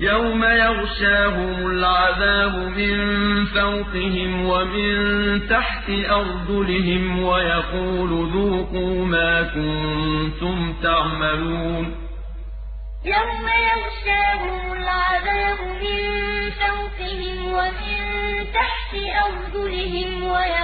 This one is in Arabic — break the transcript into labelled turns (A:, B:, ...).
A: يَوْمَ يَغْشَاهُمُ الْعَذَابُ مِن فَوْقِهِمْ وَمِن تَحْتِ أَرْجُلِهِمْ وَيَقُولُ ذُوقُوا مَا كُنتُمْ تَعْمَلُونَ
B: يَوْمَ يَغْشَاهُمُ الْعَذَابُ مِن فَوْقِهِمْ وَمِن تَحْتِ أَرْجُلِهِمْ وَيَقُولُ